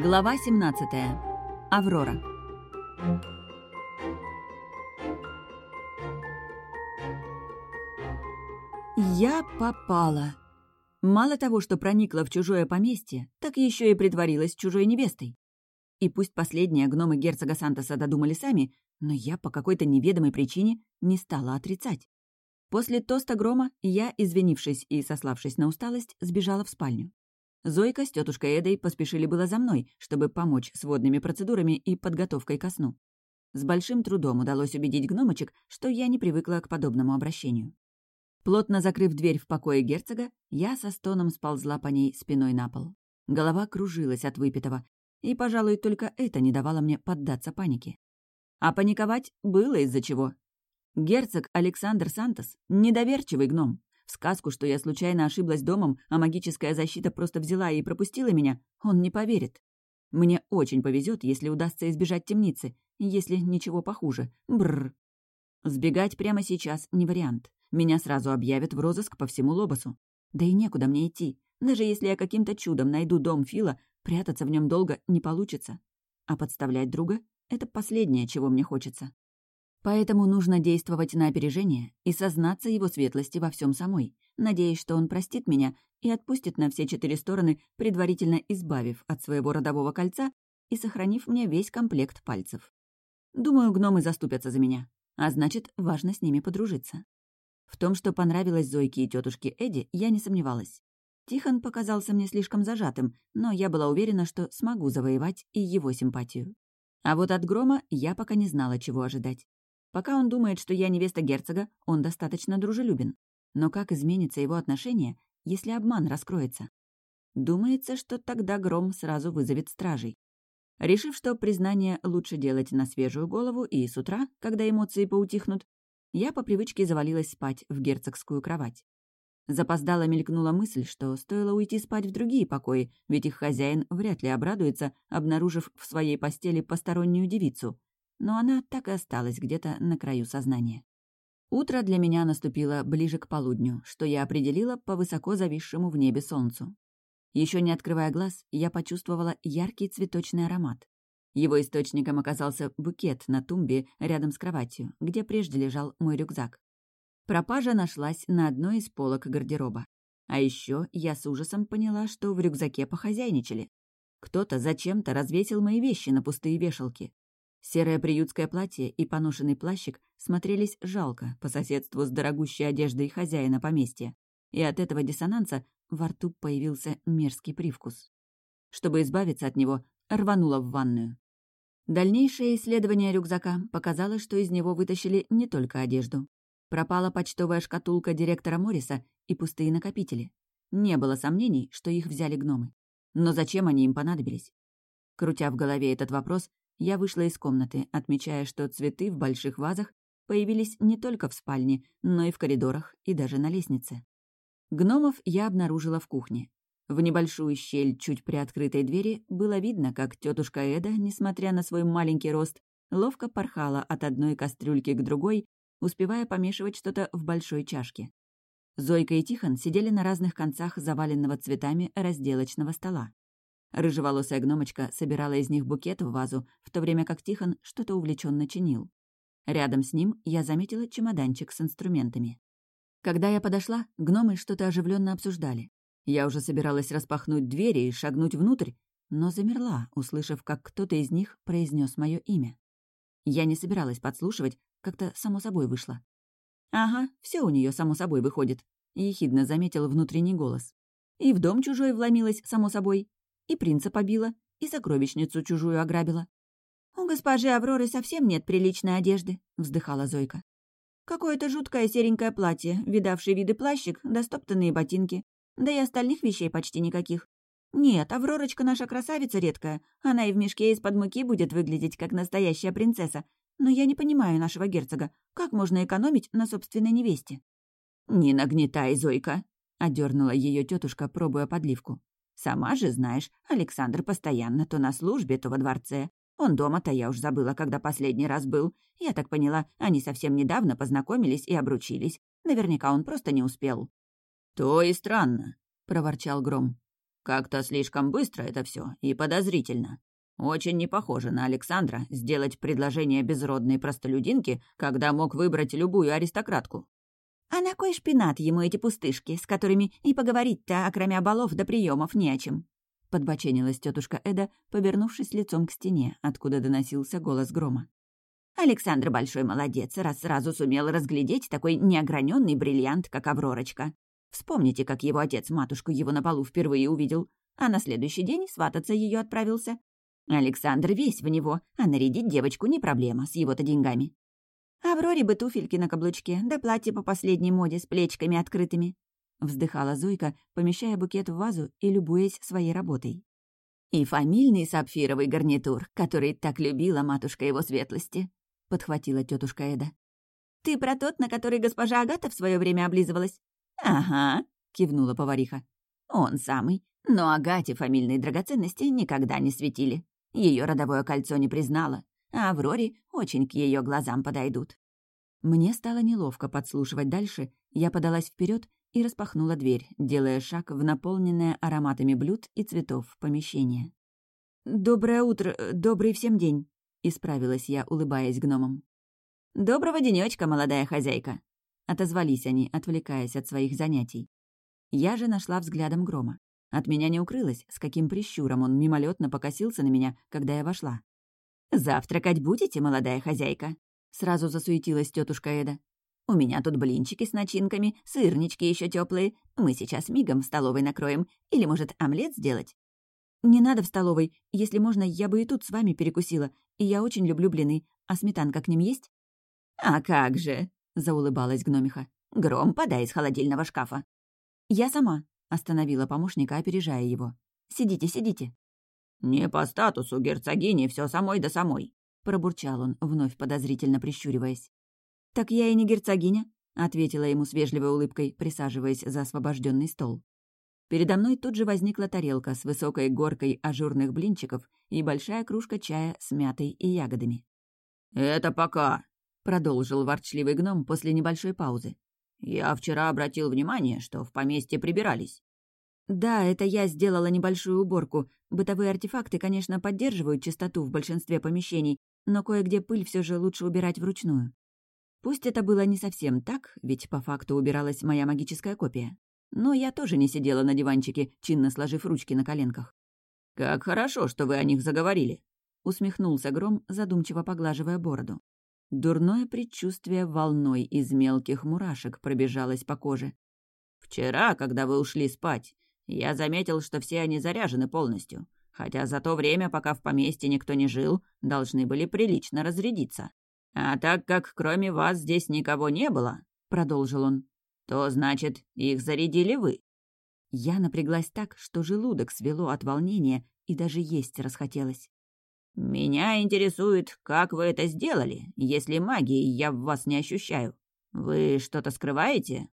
Глава 17. Аврора. Я попала. Мало того, что проникла в чужое поместье, так еще и притворилась чужой невестой. И пусть последние гномы герцога Сантоса додумали сами, но я по какой-то неведомой причине не стала отрицать. После тоста грома я, извинившись и сославшись на усталость, сбежала в спальню. Зойка с тетушкой Эдой поспешили было за мной, чтобы помочь с водными процедурами и подготовкой ко сну. С большим трудом удалось убедить гномочек, что я не привыкла к подобному обращению. Плотно закрыв дверь в покое герцога, я со стоном сползла по ней спиной на пол. Голова кружилась от выпитого, и, пожалуй, только это не давало мне поддаться панике. А паниковать было из-за чего. Герцог Александр Сантос — недоверчивый гном. В сказку, что я случайно ошиблась домом, а магическая защита просто взяла и пропустила меня, он не поверит. Мне очень повезет, если удастся избежать темницы, если ничего похуже. Бррр. Сбегать прямо сейчас не вариант. Меня сразу объявят в розыск по всему Лобосу. Да и некуда мне идти. Даже если я каким-то чудом найду дом Фила, прятаться в нем долго не получится. А подставлять друга — это последнее, чего мне хочется. Поэтому нужно действовать на опережение и сознаться его светлости во всем самой, надеясь, что он простит меня и отпустит на все четыре стороны, предварительно избавив от своего родового кольца и сохранив мне весь комплект пальцев. Думаю, гномы заступятся за меня, а значит, важно с ними подружиться. В том, что понравилось Зойке и тетушке Эдди, я не сомневалась. Тихон показался мне слишком зажатым, но я была уверена, что смогу завоевать и его симпатию. А вот от Грома я пока не знала, чего ожидать. Пока он думает, что я невеста герцога, он достаточно дружелюбен. Но как изменится его отношение, если обман раскроется? Думается, что тогда Гром сразу вызовет стражей. Решив, что признание лучше делать на свежую голову и с утра, когда эмоции поутихнут, я по привычке завалилась спать в герцогскую кровать. Запоздала мелькнула мысль, что стоило уйти спать в другие покои, ведь их хозяин вряд ли обрадуется, обнаружив в своей постели постороннюю девицу, но она так и осталась где-то на краю сознания. Утро для меня наступило ближе к полудню, что я определила по высоко зависшему в небе солнцу. Еще не открывая глаз, я почувствовала яркий цветочный аромат. Его источником оказался букет на тумбе рядом с кроватью, где прежде лежал мой рюкзак. Пропажа нашлась на одной из полок гардероба. А еще я с ужасом поняла, что в рюкзаке похозяйничали. Кто-то зачем-то развесил мои вещи на пустые вешалки. Серое приютское платье и поношенный плащик смотрелись жалко по соседству с дорогущей одеждой хозяина поместья, и от этого диссонанса во рту появился мерзкий привкус. Чтобы избавиться от него, рванула в ванную. Дальнейшее исследование рюкзака показало, что из него вытащили не только одежду. Пропала почтовая шкатулка директора Морриса и пустые накопители. Не было сомнений, что их взяли гномы. Но зачем они им понадобились? Крутя в голове этот вопрос, я вышла из комнаты, отмечая, что цветы в больших вазах появились не только в спальне, но и в коридорах и даже на лестнице. Гномов я обнаружила в кухне. В небольшую щель чуть приоткрытой двери было видно, как тетушка Эда, несмотря на свой маленький рост, ловко порхала от одной кастрюльки к другой, успевая помешивать что-то в большой чашке. Зойка и Тихон сидели на разных концах заваленного цветами разделочного стола. Рыжеволосая гномочка собирала из них букет в вазу, в то время как Тихон что-то увлеченно чинил. Рядом с ним я заметила чемоданчик с инструментами. Когда я подошла, гномы что-то оживленно обсуждали. Я уже собиралась распахнуть двери и шагнуть внутрь, но замерла, услышав, как кто-то из них произнес мое имя. Я не собиралась подслушивать, как-то само собой вышло. «Ага, все у нее само собой выходит», — ехидно заметил внутренний голос. «И в дом чужой вломилась, само собой, и принца побила, и сокровищницу чужую ограбила. «У госпожи Авроры совсем нет приличной одежды», — вздыхала Зойка. «Какое-то жуткое серенькое платье, видавший виды плащик, да стоптанные ботинки. Да и остальных вещей почти никаких. Нет, Авророчка наша красавица редкая. Она и в мешке из-под муки будет выглядеть как настоящая принцесса. Но я не понимаю нашего герцога. Как можно экономить на собственной невесте?» «Не нагнетай, Зойка», — одернула ее тетушка, пробуя подливку. Сама же знаешь, Александр постоянно то на службе, то во дворце. Он дома-то я уж забыла, когда последний раз был. Я так поняла, они совсем недавно познакомились и обручились. Наверняка он просто не успел». «То и странно», — проворчал Гром. Как-то слишком быстро это все и подозрительно. Очень не похоже на Александра сделать предложение безродной простолюдинке, когда мог выбрать любую аристократку. А на кой шпинат ему эти пустышки, с которыми и поговорить-то, окромя балов до приемов, не о чем? Подбоченилась тетушка Эда, повернувшись лицом к стене, откуда доносился голос грома. Александр большой молодец, раз сразу сумел разглядеть такой неограненный бриллиант, как Авророчка. Вспомните, как его отец матушку его на полу впервые увидел, а на следующий день свататься ее отправился. Александр весь в него, а нарядить девочку не проблема с его-то деньгами. Авроре бы туфельки на каблучке, да платье по последней моде с плечиками открытыми. Вздыхала Зойка, помещая букет в вазу и любуясь своей работой. И фамильный сапфировый гарнитур, который так любила матушка его светлости, подхватила тетушка Эда. Ты про тот, на который госпожа Агата в свое время облизывалась? Ага, кивнула повариха. Он самый. Но Агате фамильные драгоценности никогда не светили. Ее родовое кольцо не признала, а Авроре очень к ее глазам подойдут. Мне стало неловко подслушивать дальше, я подалась вперед и распахнула дверь, делая шаг в наполненное ароматами блюд и цветов помещение. «Доброе утро, добрый всем день», — исправилась я, улыбаясь гномам. «Доброго денечка, молодая хозяйка», — отозвались они, отвлекаясь от своих занятий. Я же нашла взглядом грома. От меня не укрылось, с каким прищуром он мимолетно покосился на меня, когда я вошла. «Завтракать будете, молодая хозяйка?» Сразу засуетилась тетушка Эда. «У меня тут блинчики с начинками, сырнички еще теплые. Мы сейчас мигом в столовой накроем. Или, может, омлет сделать?» «Не надо в столовой. Если можно, я бы и тут с вами перекусила. И я очень люблю блины. А сметанка к ним есть?» «А как же!» — заулыбалась гномиха. «Гром подай из холодильного шкафа». «Я сама», — остановила помощника, опережая его. «Сидите, сидите». «Не по статусу герцогини, все самой да самой», — пробурчал он, вновь подозрительно прищуриваясь. «Так я и не герцогиня», — ответила ему с вежливой улыбкой, присаживаясь за освобожденный стол. Передо мной тут же возникла тарелка с высокой горкой ажурных блинчиков и большая кружка чая с мятой и ягодами. «Это пока», — продолжил ворчливый гном после небольшой паузы. «Я вчера обратил внимание, что в поместье прибирались». «Да, это я сделала небольшую уборку. Бытовые артефакты, конечно, поддерживают чистоту в большинстве помещений, но кое-где пыль все же лучше убирать вручную. Пусть это было не совсем так, ведь по факту убиралась моя магическая копия. Но я тоже не сидела на диванчике, чинно сложив ручки на коленках. «Как хорошо, что вы о них заговорили», — усмехнулся Гром, задумчиво поглаживая бороду. Дурное предчувствие волной из мелких мурашек пробежалось по коже. «Вчера, когда вы ушли спать, я заметил, что все они заряжены полностью, хотя за то время, пока в поместье никто не жил, должны были прилично разрядиться. А так как кроме вас здесь никого не было, — продолжил он, — то, значит, их зарядили вы». Я напряглась так, что желудок свело от волнения и даже есть расхотелось. «Меня интересует, как вы это сделали, если магии я в вас не ощущаю. Вы что-то скрываете?»